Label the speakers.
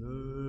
Speaker 1: No.